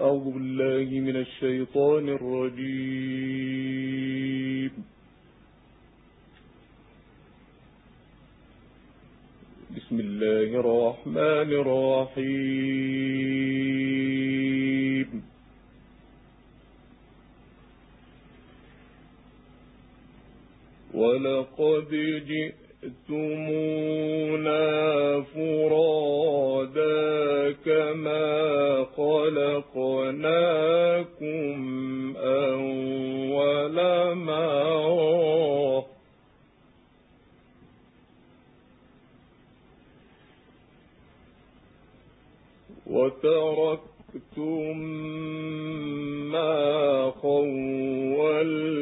أعوذ بالله من الشيطان الرجيم. بسم الله الرحمن الرحيم. ولقد جئتمونا فرادا كما خلقناكم أول مرة. وتركتم ما خولناكم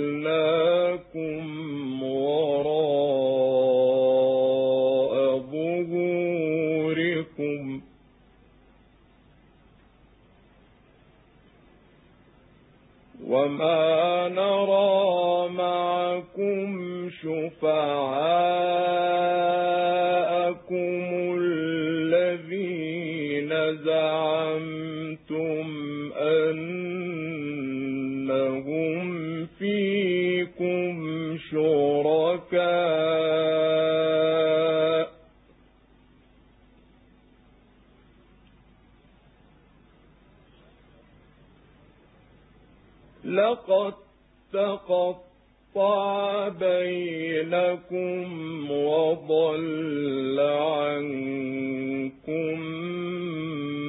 وما نرى معكم شفعاءكم لقد تقطع بينكم وضل عنكم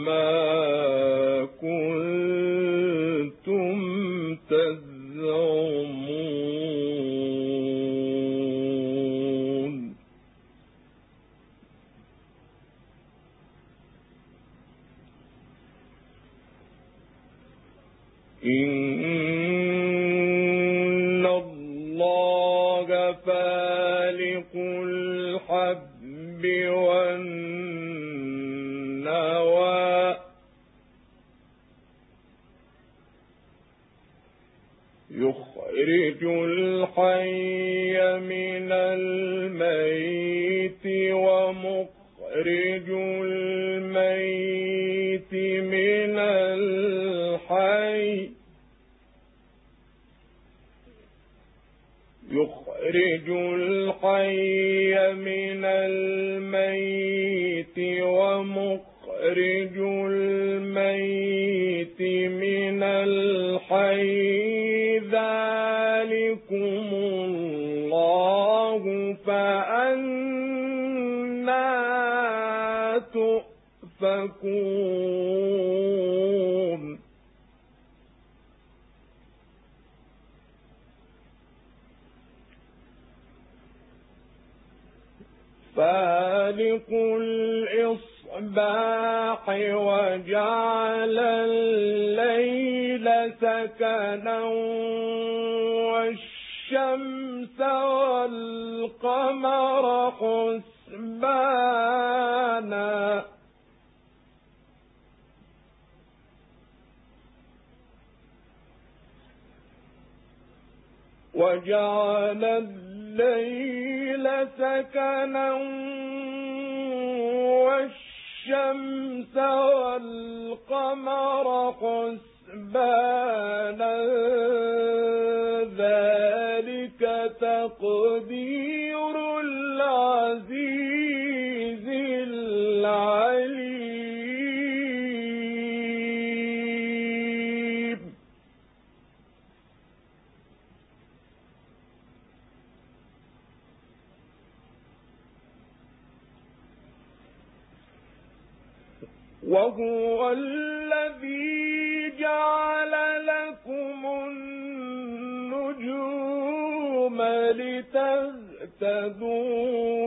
ما كنتم تزعمون والنوى يخرج الحي من الميت ومخرج الميت من الحي. يخرج الحي من الميت ومخرج الميت من الحي ذلكم الله فأنا تؤفكون فالق الإصباح وجعل الليل سكنا والشمس والقمر حسبانا. وجعل الليل سكنا والشمس والقمر حسبانا ذلك تقدير العزيز العليم. وهو الذي جعل لكم النجوم لتهتدوا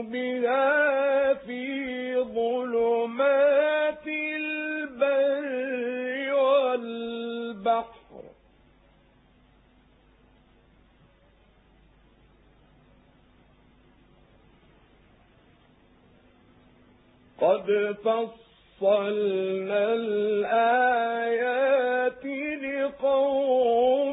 بها في ظلمات البر والبحر. قد فصلنا الآيات لقوم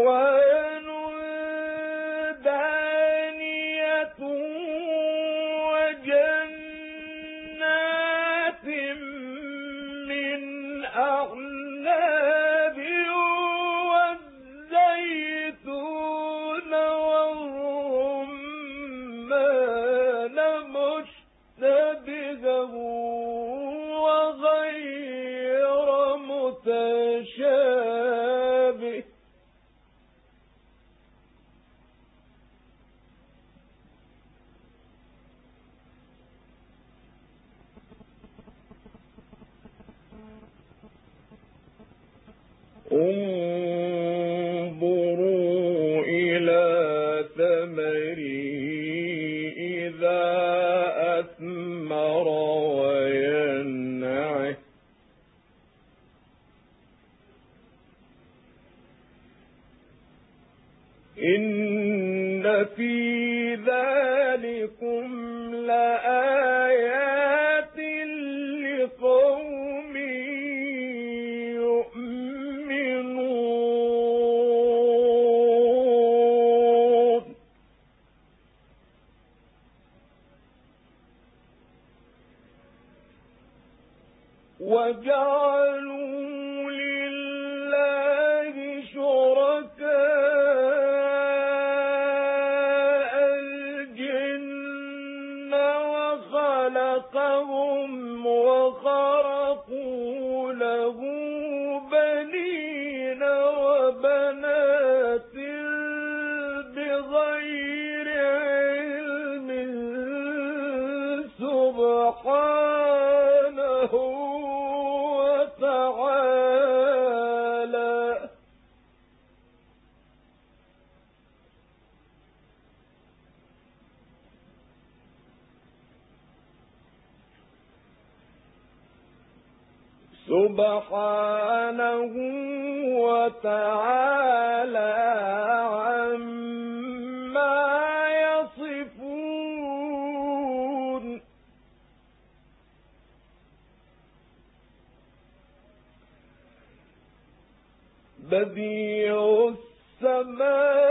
مشتبها وغير متشابه. انظروا سبحانه وتعالى. سبحانه وتعالى بديع السماوات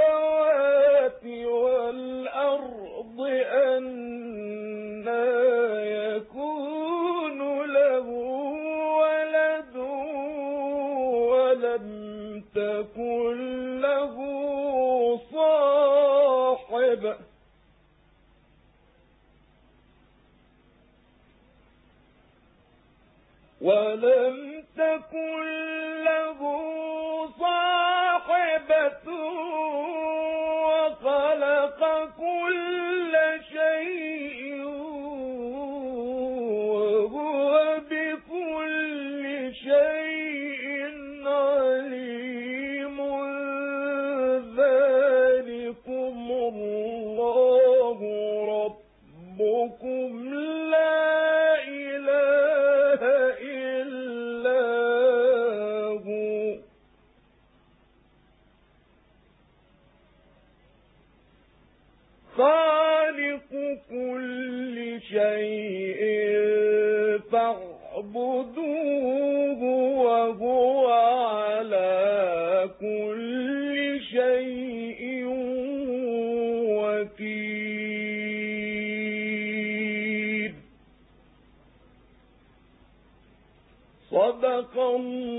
صاحبة صدق الله